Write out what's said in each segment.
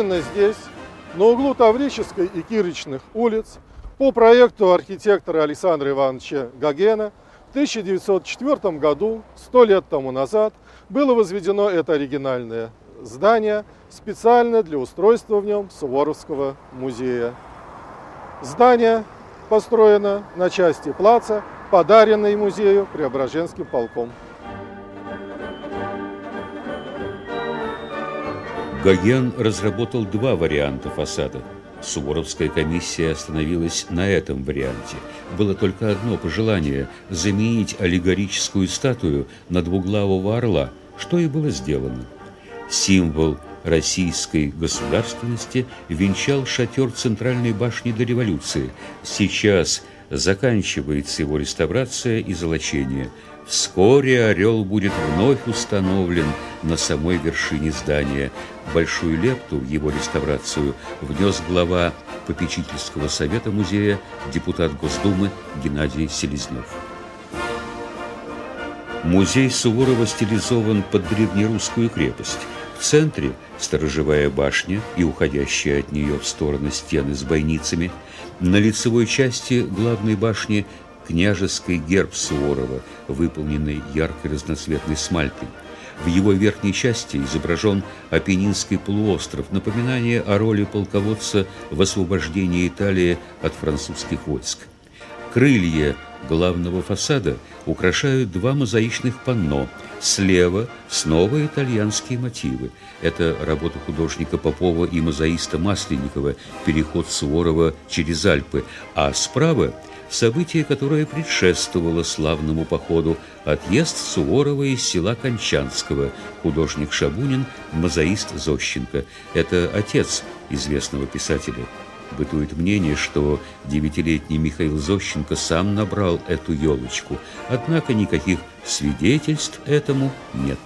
Именно здесь, на углу Таврической и Кирочных улиц, по проекту архитектора Александра Ивановича Гогена в 1904 году, сто лет тому назад, было возведено это оригинальное здание специально для устройства в нем Суворовского музея. Здание построено на части плаца, подаренной музею Преображенским полком. Гоген разработал два варианта фасада. Суворовская комиссия остановилась на этом варианте. Было только одно пожелание – заменить аллегорическую статую на двуглавого орла, что и было сделано. Символ российской государственности венчал шатер центральной башни до революции. Сейчас заканчивается его реставрация и золочение. Вскоре орел будет вновь установлен на самой вершине здания. Большую лепту в его реставрацию внес глава попечительского совета музея, депутат Госдумы Геннадий Селезнев. Музей Суворова стилизован под древнерусскую крепость. В центре сторожевая башня и уходящая от нее в стороны стены с бойницами. На лицевой части главной башни княжеский герб Суворова, выполненный яркой разноцветной смалькой. В его верхней части изображен Апеннинский полуостров, напоминание о роли полководца в освобождении Италии от французских войск. Крылья главного фасада украшают два мозаичных панно. Слева снова итальянские мотивы. Это работа художника Попова и мозаиста Масленникова «Переход Суворова через Альпы», а справа событие, которое предшествовало славному походу, отъезд Суворова из села Кончанского, художник Шабунин, мозаист Зощенко. Это отец известного писателя. Бытует мнение, что девятилетний Михаил Зощенко сам набрал эту елочку, однако никаких свидетельств этому нет.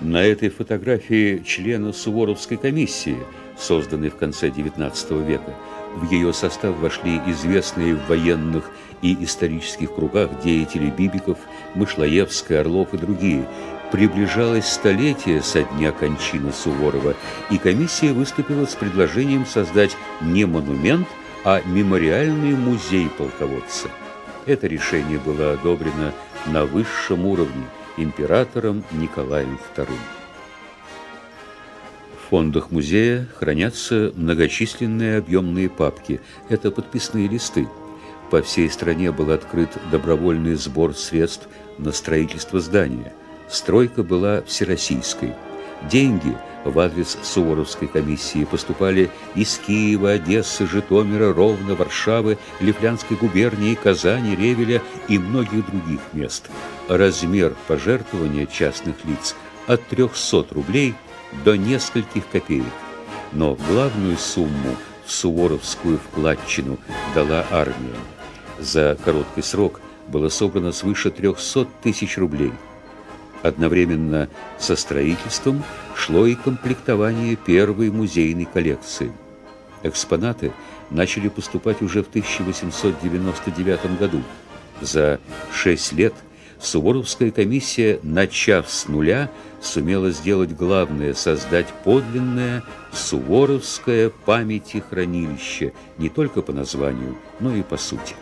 На этой фотографии члена Суворовской комиссии, созданной в конце XIX века, в ее состав вошли известные в военных и исторических кругах деятели Бибиков, Мышлоевская, Орлов и другие – Приближалось столетие со дня кончины Суворова, и комиссия выступила с предложением создать не монумент, а мемориальный музей полководца. Это решение было одобрено на высшем уровне императором Николаем II. В фондах музея хранятся многочисленные объемные папки. Это подписные листы. По всей стране был открыт добровольный сбор средств на строительство здания – Стройка была всероссийской. Деньги в адрес Суворовской комиссии поступали из Киева, Одессы, Житомира, Ровно, Варшавы, Лифлянской губернии, Казани, Ревеля и многих других мест. Размер пожертвования частных лиц от 300 рублей до нескольких копеек. Но главную сумму в Суворовскую вкладчину дала армия. За короткий срок было собрано свыше 300 тысяч рублей – Одновременно со строительством шло и комплектование первой музейной коллекции. Экспонаты начали поступать уже в 1899 году. За шесть лет Суворовская комиссия, начав с нуля, сумела сделать главное – создать подлинное Суворовское памяти-хранилище не только по названию, но и по сути.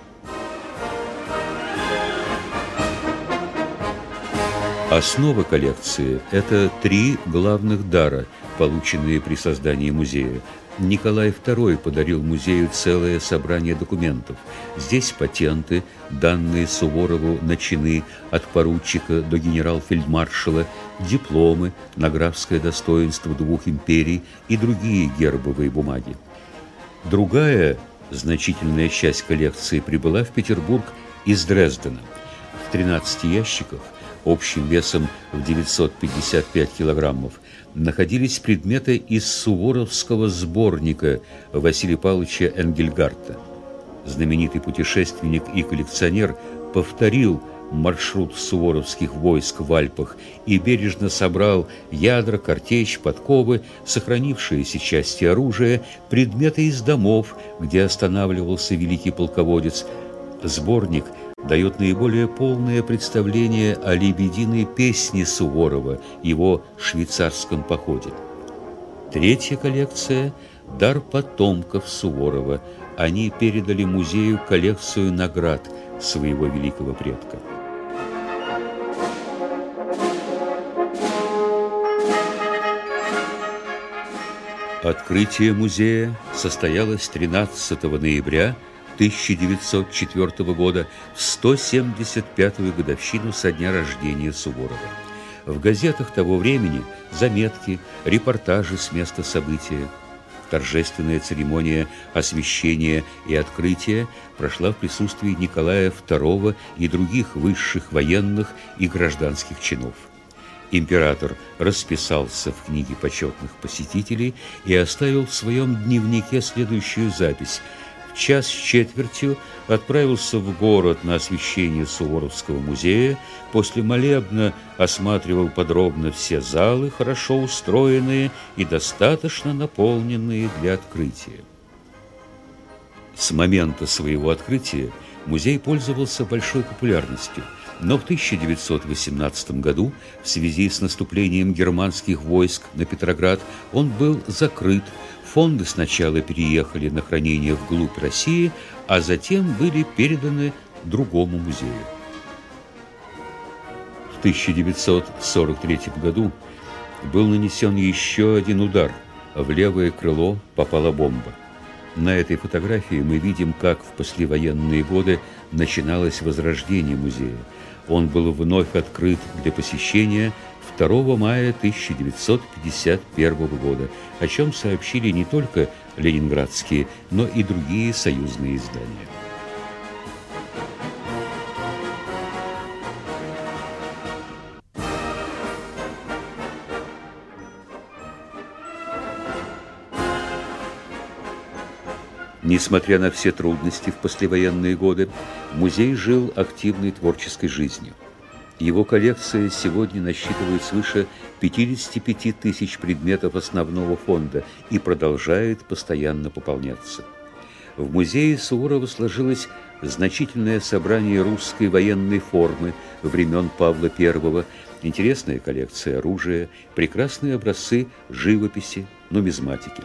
Основа коллекции – это три главных дара, полученные при создании музея. Николай II подарил музею целое собрание документов. Здесь патенты, данные Суворову на чины от поручика до генерал-фельдмаршала, дипломы на графское достоинство двух империй и другие гербовые бумаги. Другая значительная часть коллекции прибыла в Петербург из Дрездена. В 13 ящиках общим весом в 955 килограммов, находились предметы из суворовского сборника Василия Павловича Энгельгарта. Знаменитый путешественник и коллекционер повторил маршрут суворовских войск в Альпах и бережно собрал ядра, картечь, подковы, сохранившиеся части оружия, предметы из домов, где останавливался великий полководец. Сборник дает наиболее полное представление о лебединой песне Суворова, его швейцарском походе. Третья коллекция – дар потомков Суворова. Они передали музею коллекцию наград своего великого предка. Открытие музея состоялось 13 ноября 1904 года в 175-ю годовщину со дня рождения Суворова. В газетах того времени заметки, репортажи с места события. Торжественная церемония освящения и открытия прошла в присутствии Николая II и других высших военных и гражданских чинов. Император расписался в книге почетных посетителей и оставил в своем дневнике следующую запись – час с четвертью отправился в город на освещение Суворовского музея, после молебна осматривал подробно все залы, хорошо устроенные и достаточно наполненные для открытия. С момента своего открытия музей пользовался большой популярностью, но в 1918 году в связи с наступлением германских войск на Петроград он был закрыт, Фонды сначала переехали на хранение вглубь России, а затем были переданы другому музею. В 1943 году был нанесен еще один удар. В левое крыло попала бомба. На этой фотографии мы видим, как в послевоенные годы начиналось возрождение музея. Он был вновь открыт для посещения 2 мая 1951 года, о чем сообщили не только ленинградские, но и другие союзные издания. Несмотря на все трудности в послевоенные годы, музей жил активной творческой жизнью. Его коллекция сегодня насчитывает свыше 55 тысяч предметов основного фонда и продолжает постоянно пополняться. В музее Суворова сложилось значительное собрание русской военной формы времен Павла I, интересная коллекция оружия, прекрасные образцы живописи, нумизматики.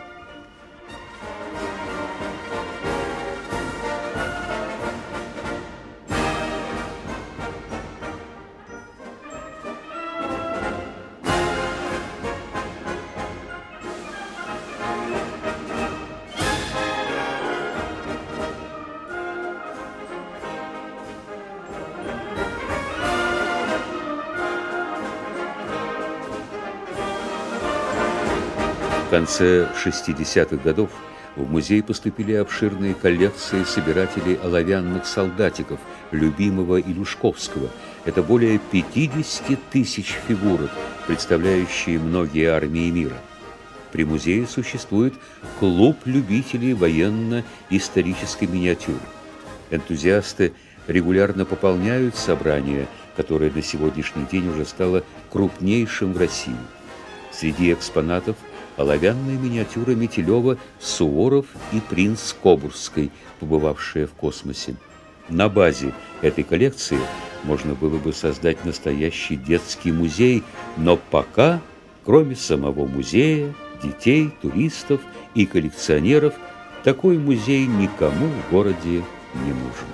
В конце 60-х годов в музей поступили обширные коллекции собирателей оловянных солдатиков любимого Илюшковского. Это более 50 тысяч фигурок, представляющие многие армии мира. При музее существует клуб любителей военно-исторической миниатюры. Энтузиасты регулярно пополняют собрание, которое на сегодняшний день уже стало крупнейшим в России. Среди экспонатов – оловянная миниатюра Метелева «Суворов и принц Кобурской», побывавшая в космосе. На базе этой коллекции можно было бы создать настоящий детский музей, но пока, кроме самого музея, детей, туристов и коллекционеров, такой музей никому в городе не нужен.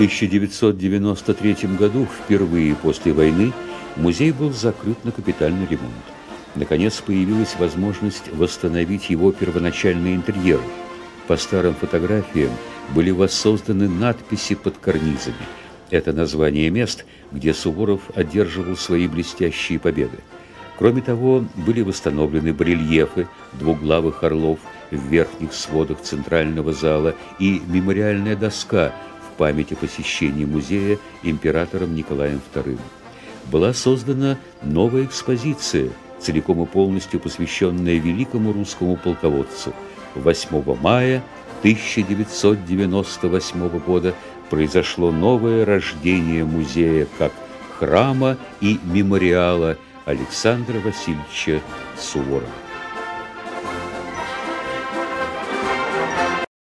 1993 году, впервые после войны, музей был закрыт на капитальный ремонт. Наконец появилась возможность восстановить его первоначальный интерьер. По старым фотографиям были воссозданы надписи под карнизами. Это название мест, где Суворов одерживал свои блестящие победы. Кроме того, были восстановлены барельефы двуглавых орлов, в верхних сводах центрального зала и мемориальная доска память о посещении музея императором Николаем II. Была создана новая экспозиция, целиком и полностью посвященная великому русскому полководцу. 8 мая 1998 года произошло новое рождение музея как храма и мемориала Александра Васильевича Суворова.